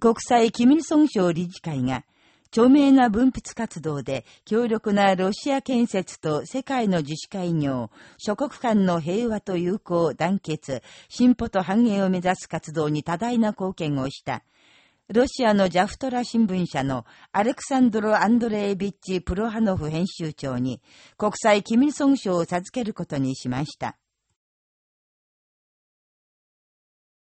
国際キミルソン賞理事会が、著名な分泌活動で強力なロシア建設と世界の自主会業、諸国間の平和と友好、団結、進歩と繁栄を目指す活動に多大な貢献をした。ロシアのジャフトラ新聞社のアレクサンドロ・アンドレービッチ・プロハノフ編集長に国際キミルソン賞を授けることにしました。